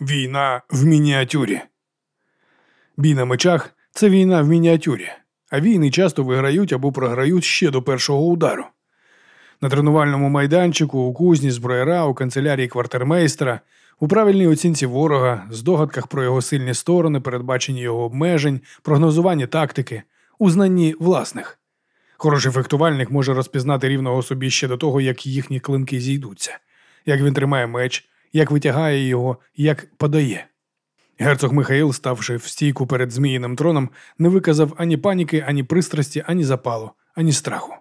Війна в мініатюрі. Бій на мечах це війна в мініатюрі, а війни часто виграють або програють ще до першого удару. На тренувальному майданчику, у кузні зброєра, у канцелярії квартирмейстера, у правильній оцінці ворога, здогадках про його сильні сторони, передбаченні його обмежень, прогнозуванні тактики, у знанні власних. Хороший фехтувальник може розпізнати рівного собі ще до того, як їхні клинки зійдуться, як він тримає меч, як витягає його, як подає. Герцог Михаїл, ставши в стійку перед Зміїним троном, не виказав ані паніки, ані пристрасті, ані запалу, ані страху.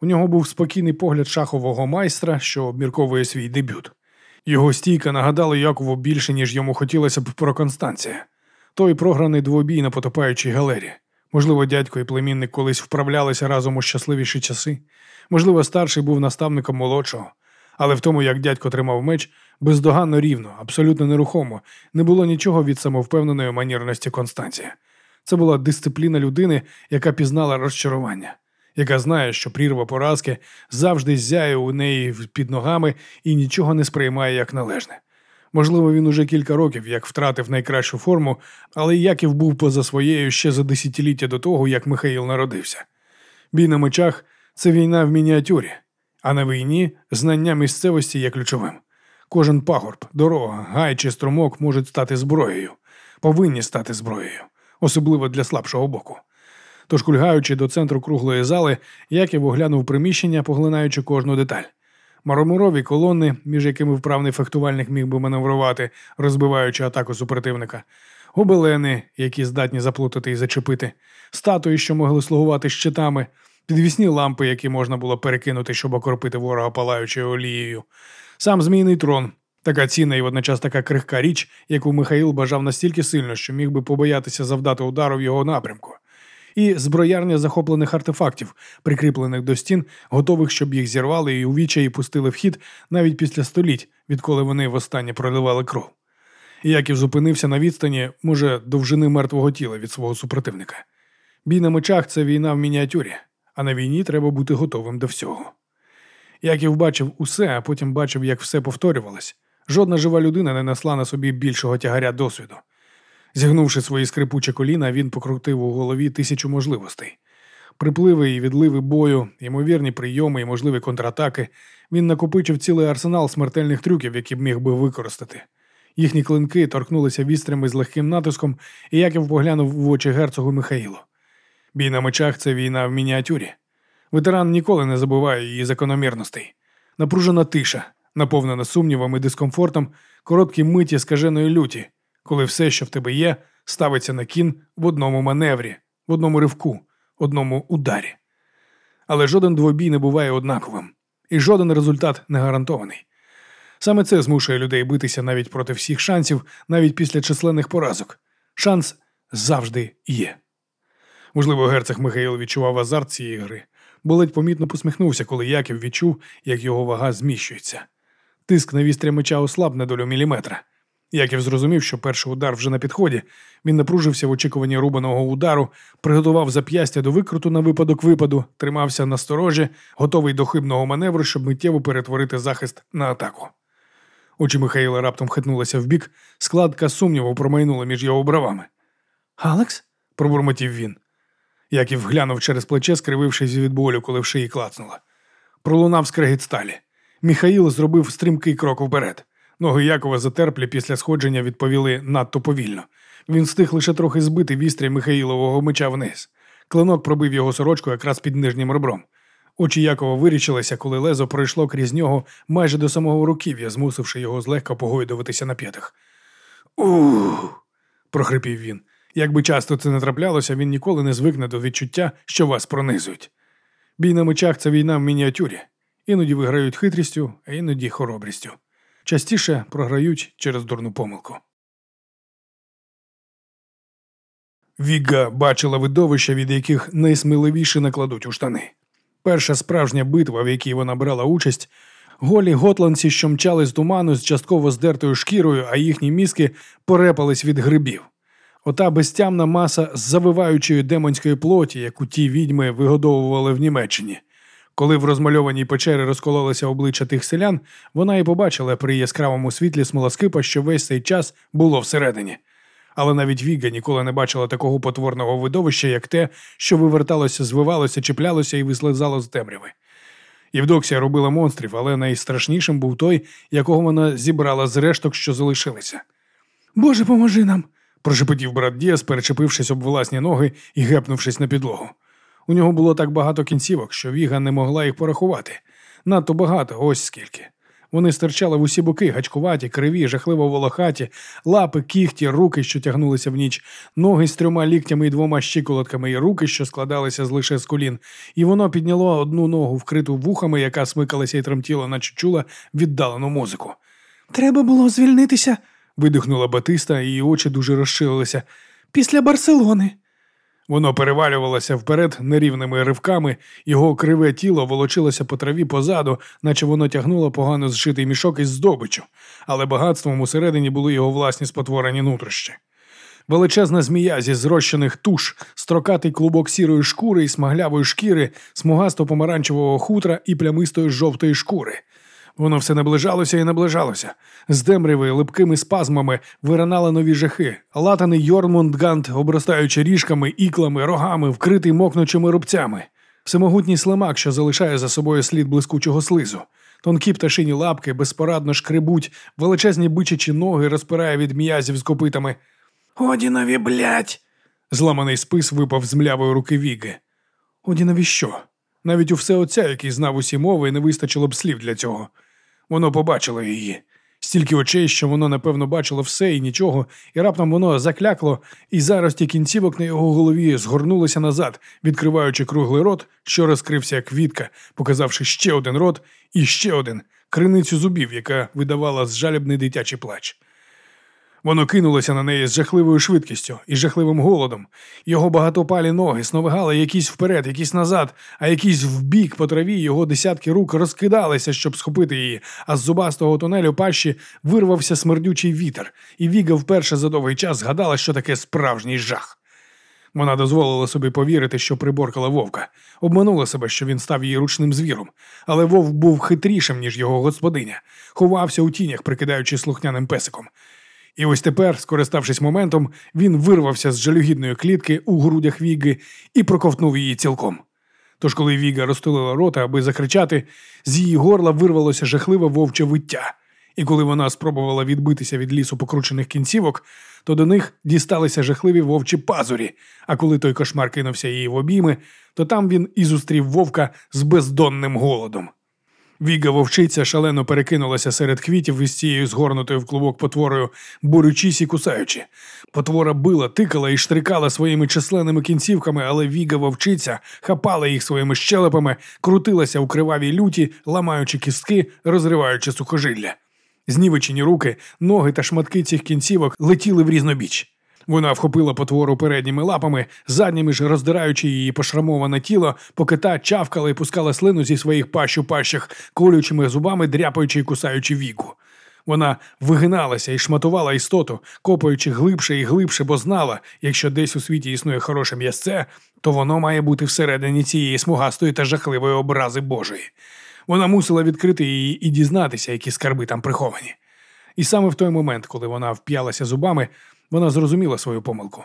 У нього був спокійний погляд шахового майстра, що обмірковує свій дебют. Його стійка нагадала Якову більше, ніж йому хотілося б про Констанція. Той програний двобій на потопаючій галері. Можливо, дядько і племінник колись вправлялися разом у щасливіші часи. Можливо, старший був наставником молодшого. Але в тому, як дядько тримав меч, бездоганно рівно, абсолютно нерухомо, не було нічого від самовпевненої манірності Констанція. Це була дисципліна людини, яка пізнала розчарування, яка знає, що прірва поразки завжди зяє у неї під ногами і нічого не сприймає як належне. Можливо, він уже кілька років як втратив найкращу форму, але Яків був поза своєю ще за десятиліття до того, як Михаїл народився. Бій на мечах це війна в мініатюрі, а на війні знання місцевості є ключовим. Кожен пагорб, дорога, гай чи струмок можуть стати зброєю, повинні стати зброєю, особливо для слабшого боку. Тож, кульгаючи до центру круглої зали, Яків оглянув приміщення, поглинаючи кожну деталь. Мармурові колони, між якими вправний фехтувальник міг би маневрувати, розбиваючи атаку супротивника, гобелени, які здатні заплутати і зачепити, статуї, що могли слугувати щитами, підвісні лампи, які можна було перекинути, щоб окропити ворога палаючою олією, сам змійний трон. Така цінна і водночас така крихка річ, яку Михаїл бажав настільки сильно, що міг би побоятися завдати удару в його напрямку і зброярня захоплених артефактів, прикріплених до стін, готових, щоб їх зірвали і у вічаї пустили в хід навіть після століть, відколи вони востаннє проливали кров. Яків зупинився на відстані, може, довжини мертвого тіла від свого супротивника. Бій на мечах це війна в мініатюрі, а на війні треба бути готовим до всього. Яків бачив усе, а потім бачив, як все повторювалось. Жодна жива людина не несла на собі більшого тягаря досвіду. Зігнувши свої скрипучі коліна, він покрутив у голові тисячу можливостей. Припливи і відливи бою, ймовірні прийоми і можливі контратаки. Він накопичив цілий арсенал смертельних трюків, які б міг би використати. Їхні клинки торкнулися вістрями з легким натиском, і Яків поглянув в очі герцогу Михаїлу. Бій на мечах це війна в мініатюрі. Ветеран ніколи не забуває її закономірностей. Напружена тиша, наповнена сумнівами і дискомфортом, короткі миті скаженої люті коли все, що в тебе є, ставиться на кін в одному маневрі, в одному ривку, одному ударі. Але жоден двобій не буває однаковим, і жоден результат не гарантований. Саме це змушує людей битися навіть проти всіх шансів, навіть після численних поразок. Шанс завжди є. Можливо, герцог Михаїл відчував азарт цієї гри, бо ледь помітно посміхнувся, коли Яків відчув, як його вага зміщується. Тиск на вістря меча ослаб на долю міліметра. Яків зрозумів, що перший удар вже на підході. Він напружився в очікуванні рубаного удару, приготував зап'ястя до викруту на випадок випаду, тримався на сторожі, готовий до хибного маневру, щоб миттєво перетворити захист на атаку. Очі Михайла раптом хитнулися вбік, складка сумніву промайнула між його бравами. Алекс? пробурмотів він. Яків глянув через плече, скривившись від болю, коли в шиї клацнула. Пролунав скрегіт сталі. Міхаїл зробив стрімкий крок вперед. Ноги Якова затерплі після сходження відповіли надто повільно. Він встиг лише трохи збити вістря Михаїлового меча вниз. Клинок пробив його сорочку якраз під нижнім ребром. Очі Якова вирічилися, коли лезо пройшло крізь нього майже до самого руків'я, змусивши його злегка погойдуватися на п'ятах. Ух. прохрипів він. Якби часто це не траплялося, він ніколи не звикне до відчуття, що вас пронизують. Бій на мечах це війна в мініатюрі. Іноді виграють хитрістю, а іноді хоробрістю частіше програють через дурну помилку. Віга бачила видовища, від яких найсміливіше накладуть у штани. Перша справжня битва, в якій вона брала участь, голі готландці, що мчали з туману з частково здертою шкірою, а їхні мізки порепались від грибів. Ота безтямна маса з завиваючої демонської плоті, яку ті відьми вигодовували в Німеччині Коли в розмальованій печері розкололося обличчя тих селян, вона і побачила при яскравому світлі смолоскипа, що весь цей час було всередині. Але навіть Віга ніколи не бачила такого потворного видовища, як те, що виверталося, звивалося, чіплялося і вислизало з темряви. Євдоксія робила монстрів, але найстрашнішим був той, якого вона зібрала з решток, що залишилися. Боже, поможи нам! Прошепотів брат Діас, перечепившись об власні ноги і гепнувшись на підлогу. У нього було так багато кінцівок, що Віга не могла їх порахувати. Надто багато, ось скільки. Вони стирчали в усі боки, гачкуваті, криві, жахливо волохаті, лапи, кіхті, руки, що тягнулися в ніч, ноги з трьома ліктями і двома щиколотками, і руки, що складалися з лише з колін, і воно підняло одну ногу, вкриту вухами, яка смикалася і тремтіла, наче чула віддалену музику. Треба було звільнитися, видихнула Батиста, і її очі дуже розширилися. Після Барселони. Воно перевалювалося вперед нерівними ривками, його криве тіло волочилося по траві позаду, наче воно тягнуло погано зшитий мішок із здобичу, але багатством усередині були його власні спотворені нутрощі. Величезна змія зі зрощених туш, строкатий клубок сірої шкури і смаглявої шкіри, смугасто помаранчевого хутра і плямистої жовтої шкури. Воно все наближалося і наближалося. З темряви липкими спазмами виринали нові жахи, латаний Йормундгант, обростаючи ріжками, іклами, рогами, вкритий мокнучими рубцями, всемогутній слимак, що залишає за собою слід блискучого слизу. Тонкі пташині лапки безпорадно шкребуть, величезні бичачі ноги розпирає від м'язів з копитами. Одінові, блядь!» Зламаний спис випав з млявої руки Віги. Одінові що? Навіть у всеотця, який знав усі мови, не вистачило б слів для цього. Воно побачило її. Стільки очей, що воно, напевно, бачило все і нічого, і раптом воно заклякло, і зарості кінцівок на його голові згорнулися назад, відкриваючи круглий рот, що розкрився як квітка, показавши ще один рот і ще один криницю зубів, яка видавала зжалібний дитячий плач. Воно кинулося на неї з жахливою швидкістю і жахливим голодом. Його багатопалі ноги сновигали якісь вперед, якісь назад, а якісь вбік по траві його десятки рук розкидалися, щоб схопити її, а з зубастого тунелю пащі вирвався смердючий вітер, і Віга вперше за довгий час згадала, що таке справжній жах. Вона дозволила собі повірити, що приборкала вовка, обманула себе, що він став її ручним звіром, але вовк був хитрішим, ніж його господиня, ховався у тінях, прикидаючи слухняним песиком. І ось тепер, скориставшись моментом, він вирвався з жалюгідної клітки у грудях Віги і проковтнув її цілком. Тож, коли Віга розтулила рота, аби закричати, з її горла вирвалося жахливе вовче виття. І коли вона спробувала відбитися від лісу покручених кінцівок, то до них дісталися жахливі вовчі пазурі. А коли той кошмар кинувся її в обійми, то там він і зустрів вовка з бездонним голодом. Віга вовчиця шалено перекинулася серед квітів із цією згорнутою в клубок потворою, борючись і кусаючи. Потвора била, тикала і штрикала своїми численними кінцівками, але Віга вовчиця хапала їх своїми щелепами, крутилася у кривавій люті, ламаючи кістки, розриваючи сухожилля. Знівечені руки, ноги та шматки цих кінцівок летіли в різнобіч. Вона вхопила потвору передніми лапами, задніми ж роздираючи її пошрамоване тіло, поки та чавкала і пускала слину зі своїх пащ у пащах, колючими зубами, дряпаючи і кусаючи віку. Вона вигиналася і шматувала істоту, копаючи глибше і глибше, бо знала, якщо десь у світі існує хороше м'ясце, то воно має бути всередині цієї смугастої та жахливої образи Божої. Вона мусила відкрити її і дізнатися, які скарби там приховані. І саме в той момент, коли вона вп'ялася зубами, вона зрозуміла свою помилку.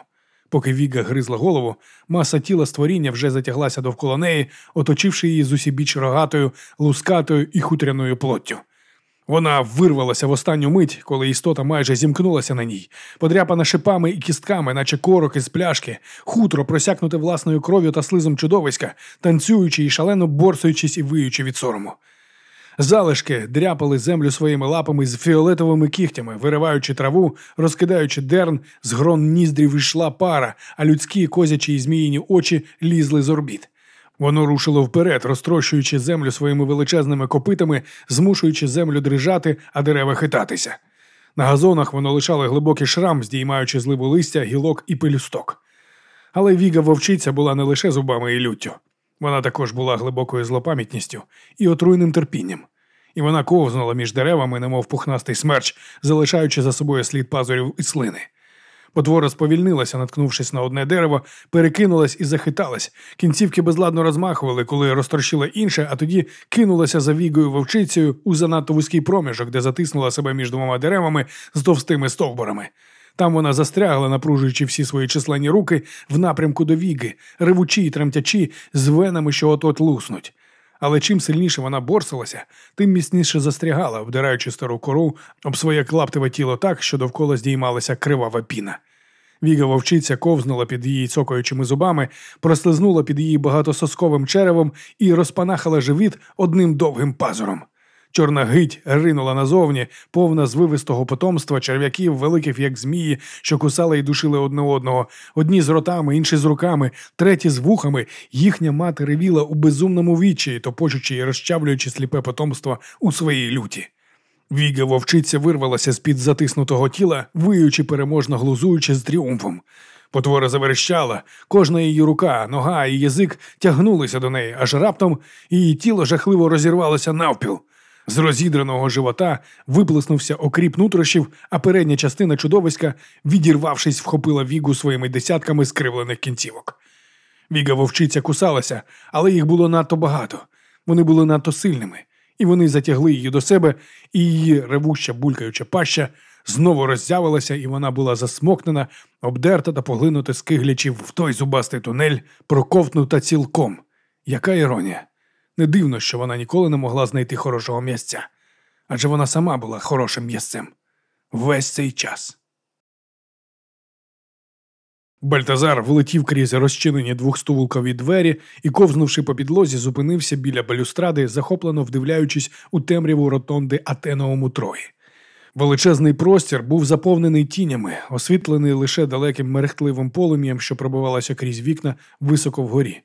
Поки Віга гризла голову, маса тіла створіння вже затяглася довкола неї, оточивши її з усібіч рогатою, лускатою і хутряною плоттю. Вона вирвалася в останню мить, коли істота майже зімкнулася на ній, подряпана шипами і кістками, наче корок із пляшки, хутро просякнуте власною кров'ю та слизом чудовиська, танцюючи і шалено борсуючись і виючи від сорому. Залишки дряпали землю своїми лапами з фіолетовими кігтями, вириваючи траву, розкидаючи дерн, з грон ніздрів йшла пара, а людські козячі і зміїні очі лізли з орбіт. Воно рушило вперед, розтрощуючи землю своїми величезними копитами, змушуючи землю дрижати, а дерева хитатися. На газонах воно лишало глибокий шрам, здіймаючи зливу листя, гілок і пелюсток. Але Віга вовчиця була не лише зубами і люттю. Вона також була глибокою злопам'ятністю і отруйним терпінням, і вона ковзнула між деревами, немов пухнастий смерч, залишаючи за собою слід пазурів і слини. Потвора сповільнилася, наткнувшись на одне дерево, перекинулась і захиталась. Кінцівки безладно розмахували, коли розторщила інше, а тоді кинулася за вігою вовчицею у занадто вузький проміжок, де затиснула себе між двома деревами з товстими стовбурами. Там вона застрягла, напружуючи всі свої численні руки в напрямку до віги, ревучі й тремтячі, з венами, що от-от луснуть. Але чим сильніше вона борсилася, тим міцніше застрягала, вдираючи стару кору об своє клаптеве тіло так, що довкола здіймалася кривава піна. Віга вовчиця ковзнула під її цокаючими зубами, прослизнула під її багатососковим черевом і розпанахала живіт одним довгим пазуром. Чорна гить ринула назовні, повна звивистого потомства черв'яків, великих, як змії, що кусали і душили одне одного, одні з ротами, інші з руками, треті з вухами. Їхня мати ревіла у безумному вічі, топочучи і розчавлюючи сліпе потомство у своїй люті. Віга вовчиця вирвалася з під затиснутого тіла, виючи переможно глузуючи з тріумфом. Потвора заверещала, кожна її рука, нога і язик тягнулися до неї, аж раптом її тіло жахливо розірвалося навпіл. З розідраного живота виплеснувся окріп нутрощів, а передня частина чудовиська, відірвавшись, вхопила вігу своїми десятками скривлених кінцівок. Віга вовчиця кусалася, але їх було надто багато. Вони були надто сильними, і вони затягли її до себе, і її ревуща, булькаюча паща знову роззявилася, і вона була засмокнена, обдерта та поглинута скиглячи в той зубастий тунель, проковтнута цілком. Яка іронія! Не дивно, що вона ніколи не могла знайти хорошого місця, адже вона сама була хорошим місцем весь цей час. Бальтазар влетів крізь розчинені двохстувулкові двері і, ковзнувши по підлозі, зупинився біля балюстради, захоплено вдивляючись у темряву ротонди Атеновому Трої. Величезний простір був заповнений тінями, освітлений лише далеким мерехтливим полум'ям, що пробивалося крізь вікна високо вгорі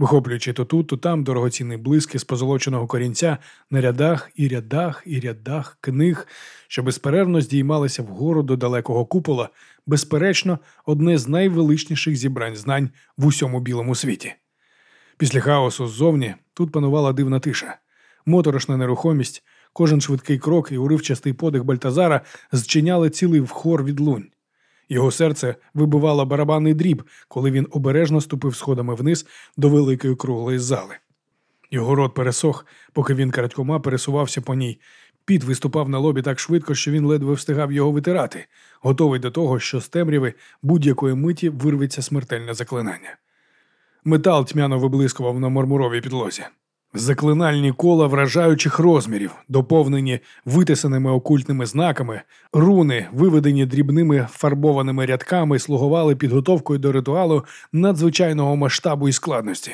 вихоплюючи то тут, то там дорогоцінні блиски з позолоченого корінця на рядах і рядах і рядах книг, що безперервно здіймалися вгору до далекого купола, безперечно, одне з найвеличніших зібрань знань в усьому білому світі. Після хаосу ззовні тут панувала дивна тиша, моторошна нерухомість, кожен швидкий крок і уривчастий подих Бальтазара зчиняли цілий вхор від лунь. Його серце вибивало барабанний дріб, коли він обережно ступив сходами вниз до великої круглої зали. Його рот пересох, поки він крадькома пересувався по ній. Піт виступав на лобі так швидко, що він ледве встигав його витирати, готовий до того, що з темряви будь-якої миті вирветься смертельне заклинання. Метал тьмяно виблискував на мармуровій підлозі. Заклинальні кола вражаючих розмірів, доповнені витисаними окультними знаками, руни, виведені дрібними фарбованими рядками, слугували підготовкою до ритуалу надзвичайного масштабу і складності.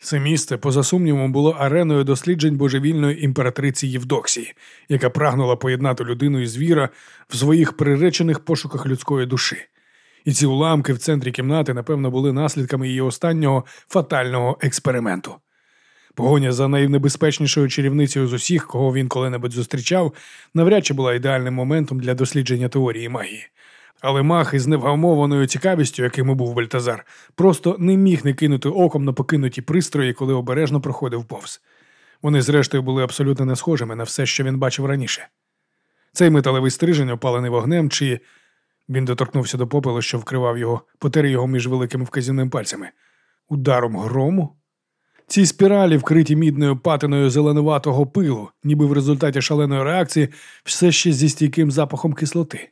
Це місце, поза сумнівом, було ареною досліджень божевільної імператриці Євдоксії, яка прагнула поєднати людину і звіра в своїх приречених пошуках людської душі. І ці уламки в центрі кімнати, напевно, були наслідками її останнього фатального експерименту. Погоня за найнебезпечнішою чарівницею з усіх, кого він коли-небудь зустрічав, навряд чи була ідеальним моментом для дослідження теорії магії. Але мах із невгамованою цікавістю, яким був Бальтазар, просто не міг не кинути оком на покинуті пристрої, коли обережно проходив повз. Вони, зрештою, були абсолютно не схожими на все, що він бачив раніше. Цей металевий стрижень, опалений вогнем, чи він доторкнувся до попелу, що вкривав його, потер його між великими вказівними пальцями. Ударом грому? Ці спіралі, вкриті мідною патиною зеленуватого пилу, ніби в результаті шаленої реакції, все ще зі стійким запахом кислоти.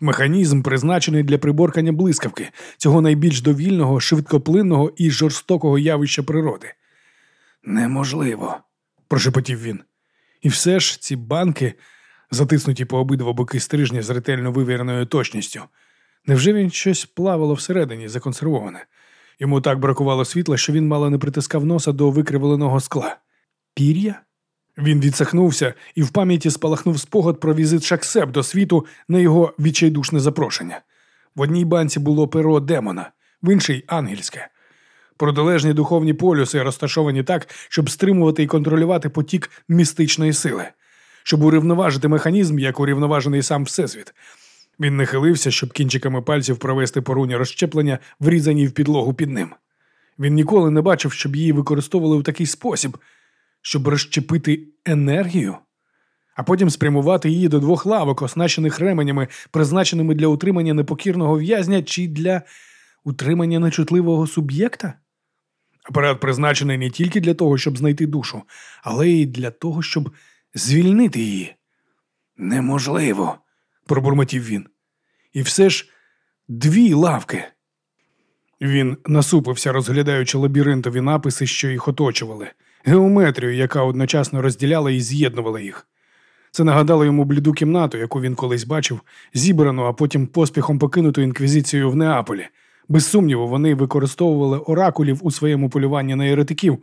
Механізм призначений для приборкання блискавки, цього найбільш довільного, швидкоплинного і жорстокого явища природи. Неможливо, прошепотів він. І все ж ці банки, затиснуті по обидва боки стрижня з ретельно вивіреною точністю. Невже він щось плавало всередині, законсервоване? Йому так бракувало світла, що він мало не притискав носа до викривленого скла. Пір'я? Він відсахнувся і в пам'яті спалахнув спогад про візит Шаксеп до світу на його відчайдушне запрошення. В одній банці було перо демона, в іншій ангельське. Протилежні духовні полюси розташовані так, щоб стримувати і контролювати потік містичної сили, щоб урівноважити механізм, як урівноважений сам Всесвіт. Він нахилився, щоб кінчиками пальців провести поруні розщеплення, врізані в підлогу під ним. Він ніколи не бачив, щоб її використовували в такий спосіб, щоб розщепити енергію. а потім спрямувати її до двох лавок, оснащених ременями, призначеними для утримання непокірного в'язня чи для утримання нечутливого суб'єкта? Апарат призначений не тільки для того, щоб знайти душу, але й для того, щоб звільнити її. Неможливо, пробурмотів він. І все ж дві лавки. Він насупився, розглядаючи лабіринтові написи, що їх оточували, геометрію, яка одночасно розділяла і з'єднувала їх. Це нагадало йому бліду кімнату, яку він колись бачив, зібрану, а потім поспіхом покинуту інквізицією в Неаполі. Без сумніву, вони використовували оракулів у своєму полюванні на еретиків.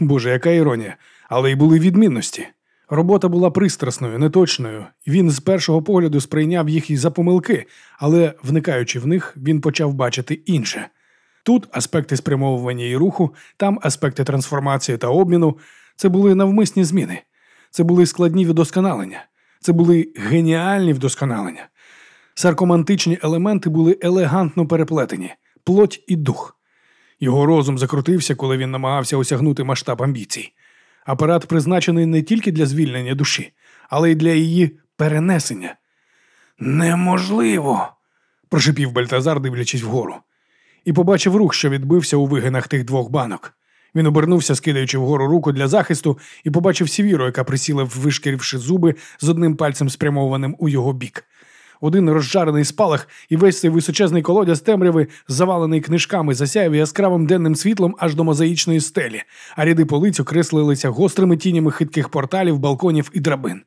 Боже, яка іронія, але й були відмінності. Робота була пристрасною, неточною, він з першого погляду сприйняв їх і за помилки, але, вникаючи в них, він почав бачити інше. Тут аспекти спрямовування і руху, там аспекти трансформації та обміну це були навмисні зміни, це були складні вдосконалення, це були геніальні вдосконалення. Саркомантичні елементи були елегантно переплетені, плоть і дух. Його розум закрутився, коли він намагався осягнути масштаб амбіцій. Апарат призначений не тільки для звільнення душі, але й для її перенесення. Неможливо. прошипів Бальтазар, дивлячись вгору, і побачив рух, що відбився у вигинах тих двох банок. Він обернувся, скидаючи вгору руку для захисту, і побачив сівіру, яка присіла, вишкіривши зуби з одним пальцем спрямованим у його бік один розжарений спалах, і весь цей височезний колодязь темряви, завалений книжками, засяяв яскравим денним світлом аж до мозаїчної стелі, а ряди полиць окреслилися гострими тінями хитких порталів, балконів і драбин.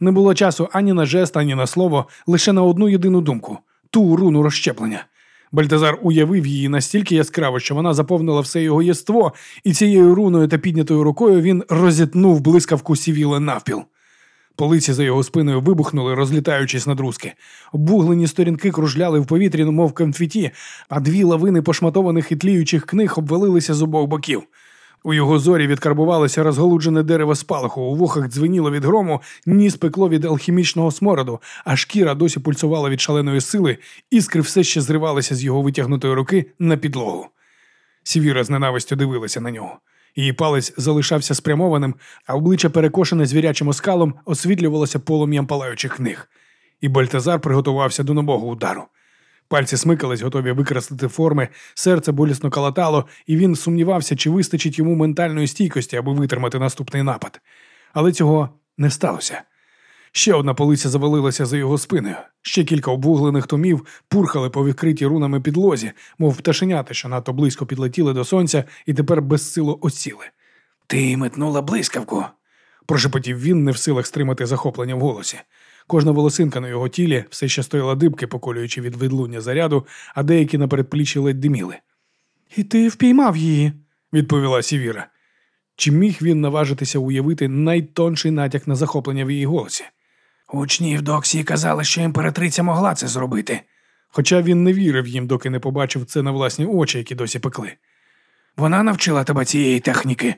Не було часу ані на жест, ані на слово, лише на одну єдину думку ту руну розщеплення. Бальтазар уявив її настільки яскраво, що вона заповнила все його єство, і цією руною та піднятою рукою він розітнув блискавку сівіла навпіл. Полиці за його спиною вибухнули, розлітаючись на друзки. Обуглені сторінки кружляли в повітрі, мов конфеті, а дві лавини пошматованих і тліючих книг обвалилися з обох боків. У його зорі відкарбувалося розголуджене дерево спалаху, у вухах дзвеніло від грому, ніс пекло від алхімічного смороду, а шкіра досі пульсувала від шаленої сили, іскри все ще зривалися з його витягнутої руки на підлогу. Сівіра з ненавистю дивилася на нього. Її палець залишався спрямованим, а обличчя, перекошене звірячим оскалом, освітлювалося полум'ям палаючих книг. І Бальтазар приготувався до нового удару. Пальці смикались, готові викреслити форми, серце болісно калатало, і він сумнівався, чи вистачить йому ментальної стійкості, аби витримати наступний напад. Але цього не сталося. Ще одна полиця завалилася за його спиною. Ще кілька обвуглених томів пурхали по відкритій рунами підлозі, мов пташенята, що надто близько підлетіли до сонця і тепер безсило осіли. Ти метнула блискавку, прошепотів він, не в силах стримати захоплення в голосі. Кожна волосинка на його тілі все ще стояла дибки, поколюючи від відлуння заряду, а деякі на передпліччі ледь диміли. І ти впіймав її, відповіла Сівіра. Чи міг він наважитися уявити найтонший натяк на захоплення в її голосі? Учні в казали, що імператриця могла це зробити, хоча він не вірив їм, доки не побачив це на власні очі, які досі пекли. Вона навчила тебе цієї техніки.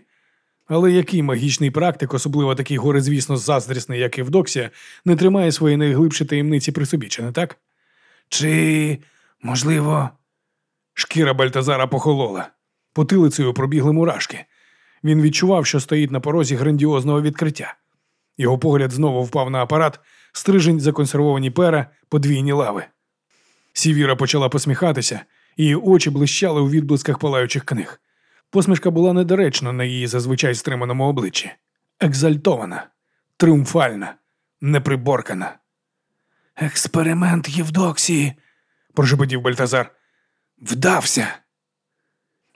Але який магічний практик, особливо такий горизвісно заздрісний, як Евдоксія, не тримає свої найглибші таємниці при собі, чи не так? Чи, можливо, шкіра Бальтазара похолола, потилицею пробігли мурашки. Він відчував, що стоїть на порозі грандіозного відкриття. Його погляд знову впав на апарат, стрижень, законсервовані пера, подвійні лави. Сівіра почала посміхатися, її очі блищали у відблисках палаючих книг. Посмішка була недоречна на її зазвичай стриманому обличчі. Екзальтована, тріумфальна, неприборкана. Експеримент Євдоксії, прошепотів Бальтазар. Вдався.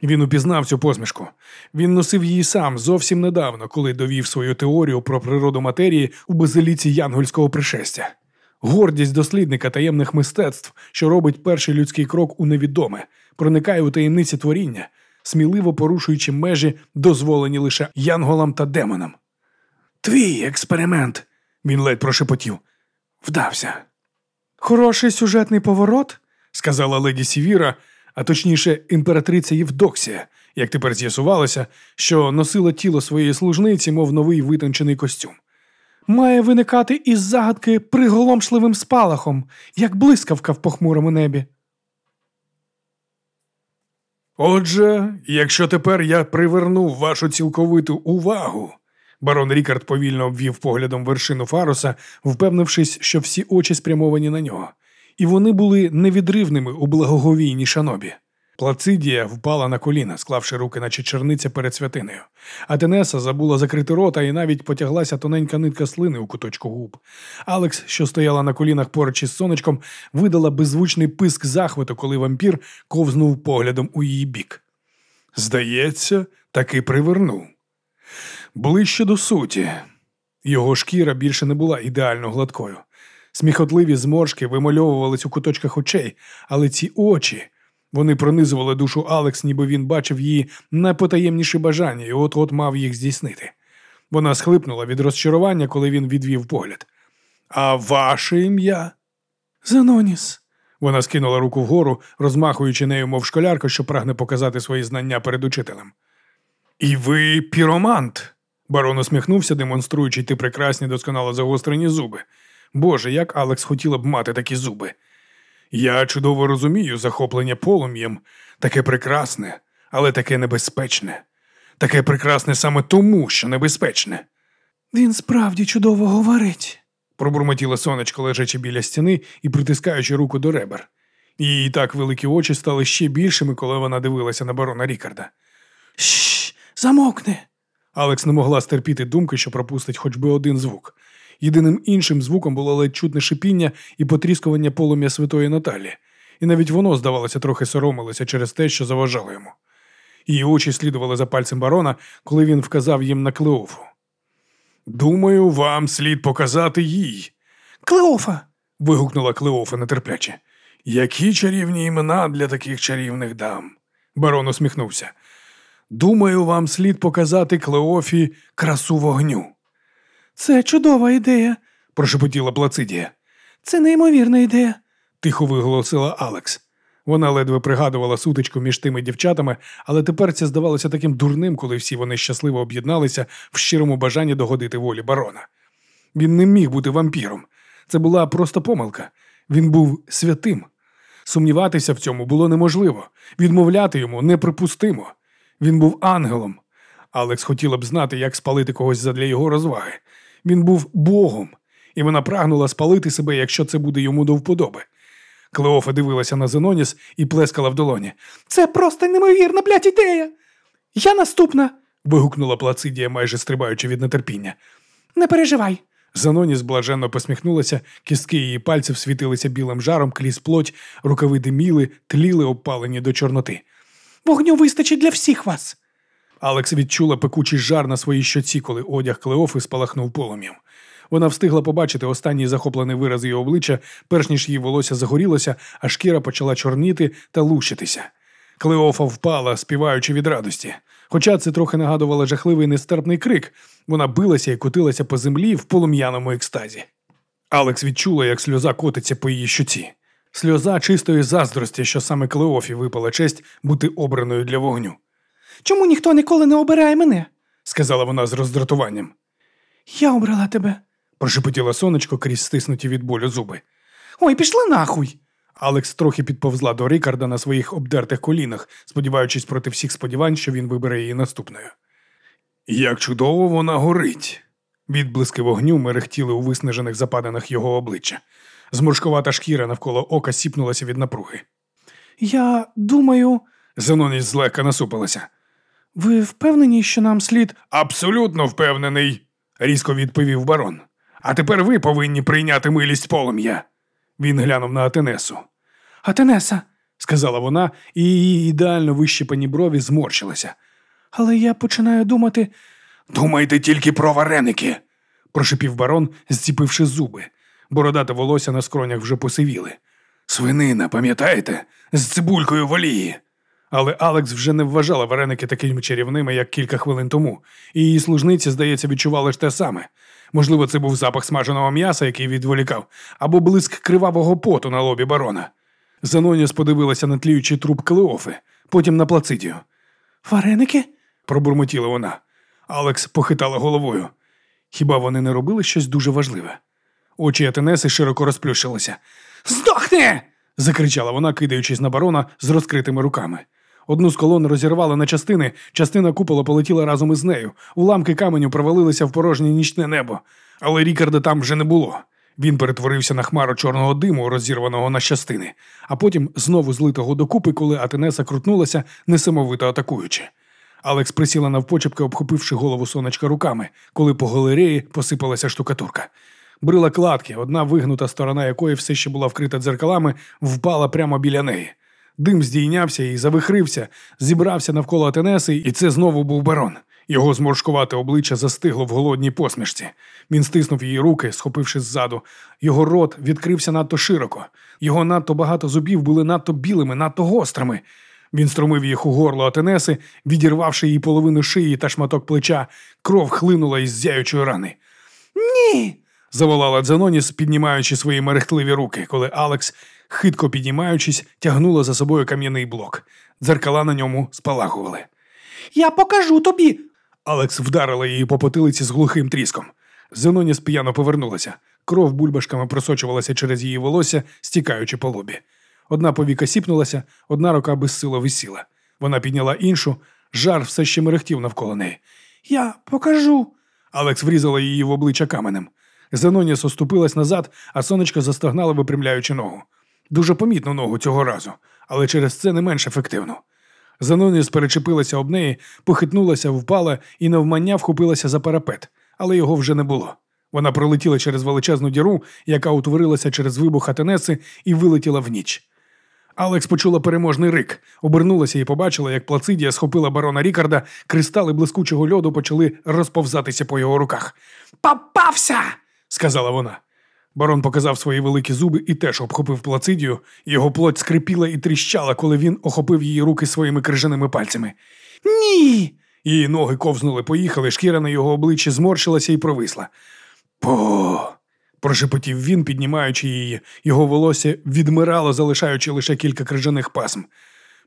Він упізнав цю посмішку. Він носив її сам зовсім недавно, коли довів свою теорію про природу матерії у базиліці янгольського пришестя. Гордість дослідника таємних мистецтв, що робить перший людський крок у невідоме, проникає у таємниці творіння, сміливо порушуючи межі, дозволені лише янголам та демонам. Твій експеримент, він ледь прошепотів, вдався. Хороший сюжетний поворот, сказала леді Сівіра а точніше, імператриця Євдоксія, як тепер з'ясувалося, що носила тіло своєї служниці, мов новий витончений костюм. Має виникати із загадки приголомшливим спалахом, як блискавка в похмурому небі. Отже, якщо тепер я привернув вашу цілковиту увагу, Барон Рікард повільно обвів поглядом вершину фаруса, впевнившись, що всі очі спрямовані на нього, і вони були невідривними у благоговійній шанобі. Плацидія впала на коліна, склавши руки, наче черниця перед святинею. А Тенеса забула закрити рота і навіть потяглася тоненька нитка слини у куточку губ. Алекс, що стояла на колінах поруч із сонечком, видала беззвучний писк захвату, коли вампір ковзнув поглядом у її бік. Здається, таки привернув. Ближче до суті. Його шкіра більше не була ідеально гладкою. Сміхотливі зморшки вимальовувались у куточках очей, але ці очі. Вони пронизували душу Алекс, ніби він бачив її найпотаємніші бажання і от-от мав їх здійснити. Вона схлипнула від розчарування, коли він відвів погляд. А ваше ім'я? Заноніс. Вона скинула руку вгору, розмахуючи нею, мов школярка, що прагне показати свої знання перед учителем. І ви піромант. Барон усміхнувся, демонструючи ті прекрасні досконало загострені зуби. Боже, як Алекс хотіла б мати такі зуби. Я чудово розумію захоплення полум'ям, таке прекрасне, але таке небезпечне. Таке прекрасне саме тому, що небезпечне. Він справді чудово говорить, пробурмотіло сонечко, лежачи біля стіни і притискаючи руку до ребер. Її так великі очі стали ще більшими, коли вона дивилася на барона Рікарда. Шш, замовкни. Алекс не могла стерпіти думки, що пропустить хоч би один звук. Єдиним іншим звуком було ледь чутне шипіння і потріскування полум'я святої Наталі, і навіть воно, здавалося, трохи соромилося через те, що заважало йому. Її очі слідували за пальцем барона, коли він вказав їм на Клеофу. Думаю, вам слід показати їй. Клеофа. вигукнула Клеофа нетерпляче. Які чарівні імена для таких чарівних дам. Барон усміхнувся. Думаю, вам слід показати Клеофі красу вогню. Це чудова ідея, прошепотіла Плацидія. Це неймовірна ідея, тихо виголосила Алекс. Вона ледве пригадувала сутичку між тими дівчатами, але тепер це здавалося таким дурним, коли всі вони щасливо об'єдналися в щирому бажанні догодити волі барона. Він не міг бути вампіром. Це була просто помилка. Він був святим. Сумніватися в цьому було неможливо, відмовляти йому неприпустимо. Він був ангелом. Алекс хотіла б знати, як спалити когось задля його розваги. Він був Богом, і вона прагнула спалити себе, якщо це буде йому до вподоби. Клеофа дивилася на Зеноніс і плескала в долоні. Це просто неймовірна, блядь, ідея. Я наступна. вигукнула Плацидія, майже стрибаючи від нетерпіння. Не переживай. Заноніс блаженно посміхнулася, кістки її пальців світилися білим жаром, кліс плоть, рукави диміли, тліли обпалені до чорноти. Вогню вистачить для всіх вас. Алекс відчула пекучий жар на своїй щоці, коли одяг Клеофи спалахнув полум'ям. Вона встигла побачити останній захоплений вираз її обличчя, перш ніж її волосся загорілося, а шкіра почала чорніти та лущитися. Клеофа впала, співаючи від радості. Хоча це трохи нагадувало жахливий нестерпний крик, вона билася і котилася по землі в полум'яному екстазі. Алекс відчула, як сльоза котиться по її щоці. Сльоза чистої заздрості, що саме Клеофі випала честь бути обраною для вогню. Чому ніхто ніколи не обирає мене? сказала вона з роздратуванням. Я обрала тебе, прошепотіла сонечко крізь стиснуті від болю зуби. Ой, пішла нахуй. Алекс трохи підповзла до Рікарда на своїх обдертих колінах, сподіваючись проти всіх сподівань, що він вибере її наступною. Як чудово вона горить. Відблиски вогню мерехтіли у виснажених западинах його обличчя. Зморшкувата шкіра навколо ока сіпнулася від напруги. Я думаю, Зеноніс злегка насупилася. Ви впевнені, що нам слід. Абсолютно впевнений, різко відповів барон. А тепер ви повинні прийняти милість полум'я. Він глянув на Атенесу. Атенеса, сказала вона, і її ідеально вищипані брові зморщилися. Але я починаю думати. Думайте тільки про вареники, прошепів барон, зціпивши зуби. Бородате волосся на скронях вже посивіли. Свинина, пам'ятаєте, з цибулькою в олії. Але Алекс вже не вважала вареники такими чарівними, як кілька хвилин тому, і її служниці, здається, відчували ж те саме. Можливо, це був запах смаженого м'яса, який відволікав, або блиск кривавого поту на лобі барона. Заноніс подивилася на тліючий труп Клеофи, потім на плацидію. Вареники? пробурмотіла вона. Алекс похитала головою. Хіба вони не робили щось дуже важливе? Очі Атенеси широко розплющилися. Здохни! закричала вона, кидаючись на барона з розкритими руками. Одну з колон розірвали на частини, частина купола полетіла разом із нею. Уламки каменю провалилися в порожнє нічне небо. Але Рікарда там вже не було. Він перетворився на хмару чорного диму, розірваного на частини, а потім знову злитого докупи, коли Атенеса крутнулася, несамовито атакуючи. Алекс присіла навпочепки, обхопивши голову сонечка руками, коли по галереї посипалася штукатурка. Брила кладки, одна вигнута сторона якої все ще була вкрита дзеркалами, впала прямо біля неї. Дим здійнявся і завихрився, зібрався навколо Атенеси, і це знову був барон. Його зморшкувате обличчя застигло в голодній посмішці. Він стиснув її руки, схопивши ззаду. Його рот відкрився надто широко. Його надто багато зубів були надто білими, надто гострими. Він струмив їх у горло Атенеси, відірвавши її половину шиї та шматок плеча, кров хлинула із зяючої рани. Ні. заволала Дзеноніс, піднімаючи свої мерехтливі руки, коли Алекс, хитко піднімаючись, тягнула за собою кам'яний блок. Дзеркала на ньому спалахували. Я покажу тобі. Алекс вдарила її по потилиці з глухим тріском. Зеноніс п'яно повернулася. Кров бульбашками просочувалася через її волосся, стікаючи по лобі. Одна повіка сіпнулася, одна рука безсило висіла. Вона підняла іншу, жар все ще мерехтів навколо неї. Я покажу. Алекс врізала її в обличчя каменем. Зеноніс оступилась назад, а сонечко застогнало, випрямляючи ногу. Дуже помітну ногу цього разу, але через це не менш ефективно. Заноніс перечепилася об неї, похитнулася, впала і навмання вхопилася за парапет, але його вже не було. Вона пролетіла через величезну діру, яка утворилася через вибух Атенеси, і вилетіла в ніч. Алекс почула переможний рик, обернулася і побачила, як Плацидія схопила барона Рікарда, кристали блискучого льоду почали розповзатися по його руках. Попався! сказала вона. Барон показав свої великі зуби і теж обхопив плацидію. Його плоть скрипіла і тріщала, коли він охопив її руки своїми крижаними пальцями. Ні. Її ноги ковзнули, поїхали, шкіра на його обличчі зморщилася і провисла. По. прошепотів він, піднімаючи її. Його волосся відмирало, залишаючи лише кілька крижаних пасм.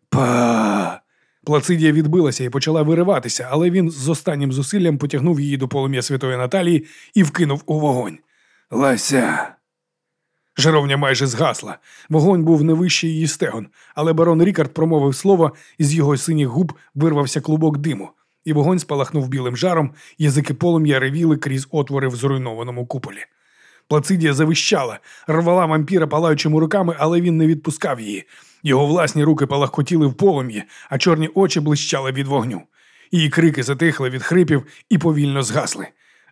Па. Плацидія відбилася і почала вириватися, але він з останнім зусиллям потягнув її до полум'я святої Наталії і вкинув у вогонь. Лася. Жаровня майже згасла. Вогонь був не вищий її стегон, але барон Рікард промовив слово, і з його синіх губ вирвався клубок диму, і вогонь спалахнув білим жаром, язики полум'я ревіли крізь отвори в зруйнованому куполі. Плацидія завищала, рвала вампіра палаючими руками, але він не відпускав її. Його власні руки палахкотіли в полум'ї, а чорні очі блищали від вогню. Її крики затихли від хрипів і повільно згасли.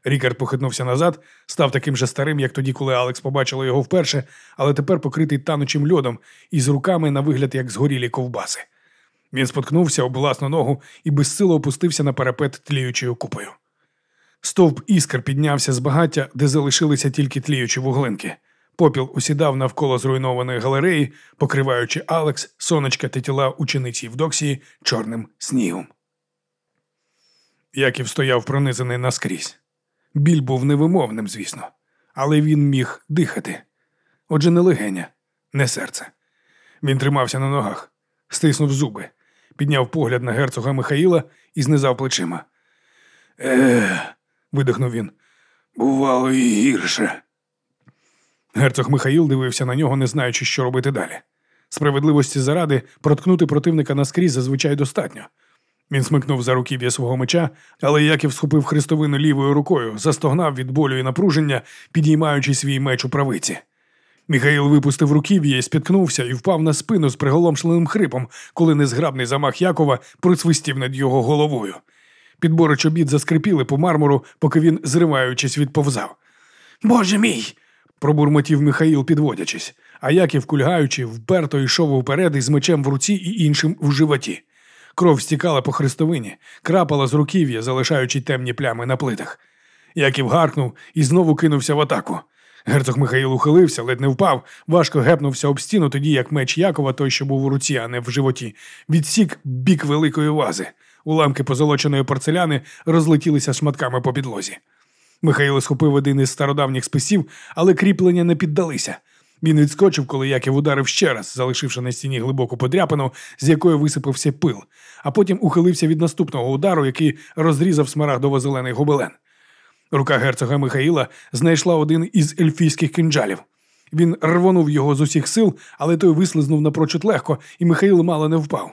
Рікард похитнувся назад, став таким же старим, як тоді, коли Алекс побачила його вперше, але тепер покритий танучим льодом і з руками на вигляд, як згорілі ковбаси. Він споткнувся об власну ногу і безсило опустився на парапет тліючою купою. Стовп іскр піднявся з багаття, де залишилися тільки тліючі вуглинки. Попіл усідав навколо зруйнованої галереї, покриваючи Алекс, сонечка та тіла учениці Євдоксії чорним снігом. Яків стояв пронизаний наскрізь. Біль був невимовним, звісно, але він міг дихати. Отже, не легеня, не серце. Він тримався на ногах, стиснув зуби, підняв погляд на герцога Михаїла і знизав плечима. Е, видихнув він. Бувало і гірше. Герцог Михаїл дивився на нього, не знаючи, що робити далі. Справедливості заради проткнути противника наскрізь зазвичай достатньо. Він смикнув за руків'я свого меча, але Яків схопив хрестовину лівою рукою, застогнав від болю і напруження, підіймаючи свій меч у правиці. Михаїл випустив руків'я спіткнувся і впав на спину з приголомшленим хрипом, коли незграбний замах Якова присвистів над його головою. Підбори чобіт заскрипіли по мармуру, поки він, зриваючись, відповзав. Боже мій! пробурмотів Михаїл, підводячись, а Яків, кульгаючи, вперто йшов уперед із мечем в руці і іншим в животі. Кров стікала по хрестовині, крапала з руків'я, залишаючи темні плями на плитах. Яків гаркнув і знову кинувся в атаку. Герцог Михаїл ухилився, ледь не впав, важко гепнувся об стіну, тоді як меч Якова, той, що був у руці, а не в животі, відсік бік великої вази. Уламки позолоченої порцеляни розлетілися шматками по підлозі. Михайло схопив один із стародавніх списів, але кріплення не піддалися. Він відскочив, коли Яків ударив ще раз, залишивши на стіні глибоку подряпину, з якої висипався пил, а потім ухилився від наступного удару, який розрізав смарагдово-зелений гобелен. Рука герцога Михаїла знайшла один із ельфійських кинджалів. Він рвонув його з усіх сил, але той вислизнув напрочуд легко, і Михаїл мало не впав.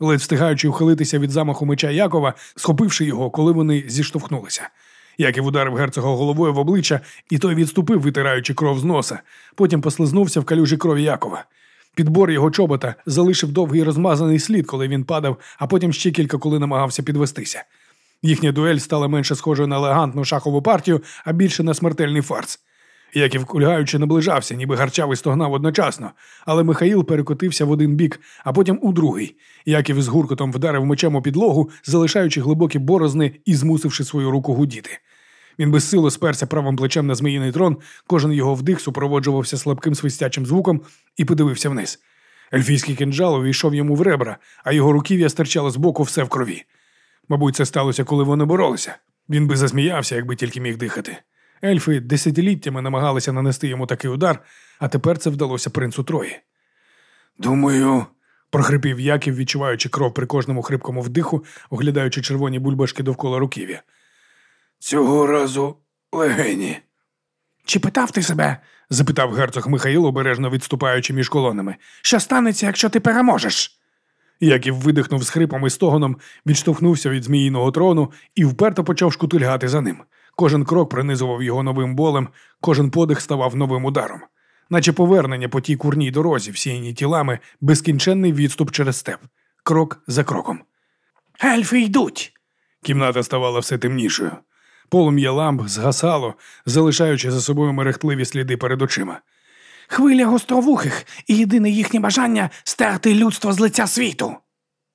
ледь встигаючи ухилитися від замаху меча Якова, схопивши його, коли вони зіштовхнулися. Яків ударив герцога головою в обличчя, і той відступив, витираючи кров з носа. Потім послизнувся в калюжі крові Якова. Підбор його чобота залишив довгий розмазаний слід, коли він падав, а потім ще кілька, коли намагався підвестися. Їхня дуель стала менше схожою на елегантну шахову партію, а більше на смертельний фарс. Яків кульгаючи наближався, ніби гарчав і стогнав одночасно, але Михаїл перекотився в один бік, а потім у другий. Яків з гуркотом вдарив мечем у підлогу, залишаючи глибокі борозни і змусивши свою руку гудіти. Він безсило сперся правим плечем на зміїний трон, кожен його вдих супроводжувався слабким свистячим звуком і подивився вниз. Ельфійський кинджал увійшов йому в ребра, а його руків'я стирчало з боку все в крові. Мабуть, це сталося, коли вони боролися. Він би засміявся, якби тільки міг дихати. Ельфи десятиліттями намагалися нанести йому такий удар, а тепер це вдалося принцу Трої. Думаю, прохрипів Яків, відчуваючи кров при кожному хрипкому вдиху, оглядаючи червоні бульбашки довкола руків'я. Цього разу легені. Чи питав ти себе? запитав герцог Михаїл, обережно відступаючи між колонами. Що станеться, якщо ти переможеш? Яків видихнув з хрипом і стогоном, відштовхнувся від зміїного трону і вперто почав шкутильгати за ним. Кожен крок пронизував його новим болем, кожен подих ставав новим ударом, наче повернення по тій курній дорозі, всіяні тілами, безкінченний відступ через степ, крок за кроком. Ельфи йдуть. Кімната ставала все темнішою. Полум'я ламп згасало, залишаючи за собою мерехтливі сліди перед очима. Хвиля гостровухих, і єдине їхнє бажання стерти людство з лиця світу.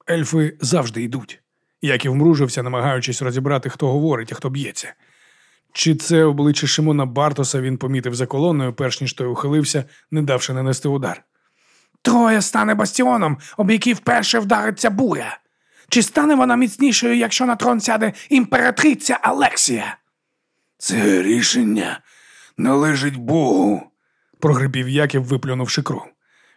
Ельфи завжди йдуть. Яків мружився, намагаючись розібрати, хто говорить, а хто б'ється. Чи це обличчя Шимона Бартоса він помітив за колоною, перш ніж той ухилився, не давши нанести удар. Троє стане бастіоном, об який вперше вдариться буря. Чи стане вона міцнішою, якщо на трон сяде імператриця Алексія? Це рішення належить Богу, прогрипів Яків, виплюнувши кров.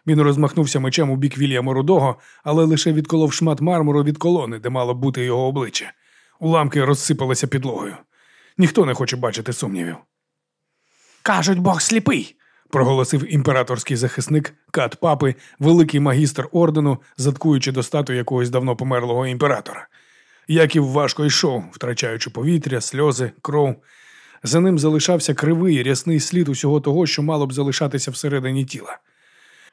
Він розмахнувся мечем у бік Вільяма Рудого, але лише відколов шмат мармуру від колони, де мало бути його обличчя. Уламки розсипалися підлогою. Ніхто не хоче бачити сумнівів. Кажуть, Бог сліпий, проголосив імператорський захисник кат папи, великий магістр ордену, заткуючи до статуї якогось давно померлого імператора. Яків важко йшов, втрачаючи повітря, сльози, кров. За ним залишався кривий рясний слід усього того, що мало б залишатися всередині тіла.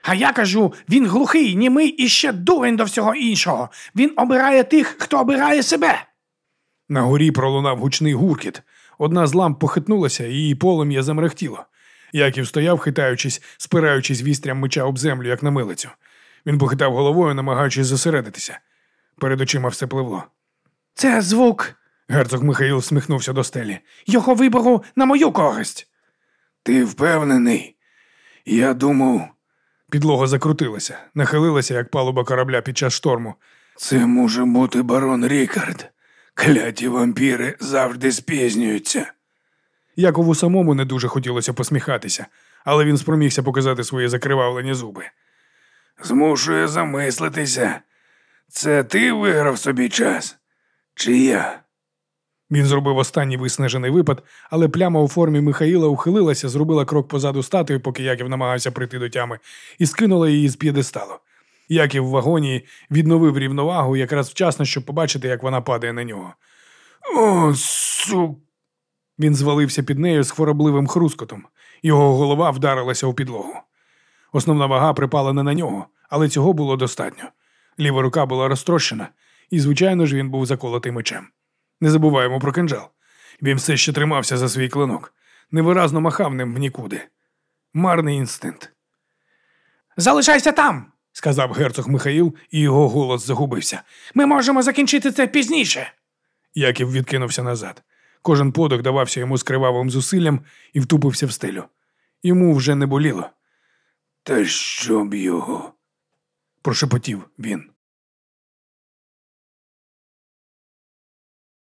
А я кажу, він глухий, німий і ще дурень до всього іншого. Він обирає тих, хто обирає себе. На горі пролунав гучний гуркіт. Одна з ламп похитнулася, і її полум'я замрехтіло. Яків стояв, хитаючись, спираючись вістрям меча об землю, як на милицю. Він похитав головою, намагаючись зосередитися. Перед очима все пливло. Це звук. Герцог Михаїл всміхнувся до стелі. Його вибору на мою користь. Ти впевнений? Я думав. Підлога закрутилася, нахилилася, як палуба корабля під час шторму. Це може бути барон Рікард. Кляті вампіри завжди спізнюються. Якову самому не дуже хотілося посміхатися, але він спромігся показати свої закривавлені зуби. Змушує замислитися. Це ти виграв собі час? Чи я? Він зробив останній виснажений випад, але пляма у формі Михаїла ухилилася, зробила крок позаду статуї, поки Яків намагався прийти до тями, і скинула її з п'єдесталу. Яків в вагоні відновив рівновагу якраз вчасно, щоб побачити, як вона падає на нього. О, су. Він звалився під нею з хворобливим хрускотом. Його голова вдарилася у підлогу. Основна вага припала не на нього, але цього було достатньо. Ліва рука була розтрощена, і, звичайно ж, він був заколотий мечем. Не забуваємо про кинджал. Він все ще тримався за свій клинок, невиразно махав ним в нікуди. Марний інстинкт. Залишайся там, сказав герцог Михаїл, і його голос загубився. Ми можемо закінчити це пізніше. Яків відкинувся назад. Кожен подих давався йому з кривавим зусиллям і втупився в стелю. Йому вже не боліло. Та що б його, прошепотів він.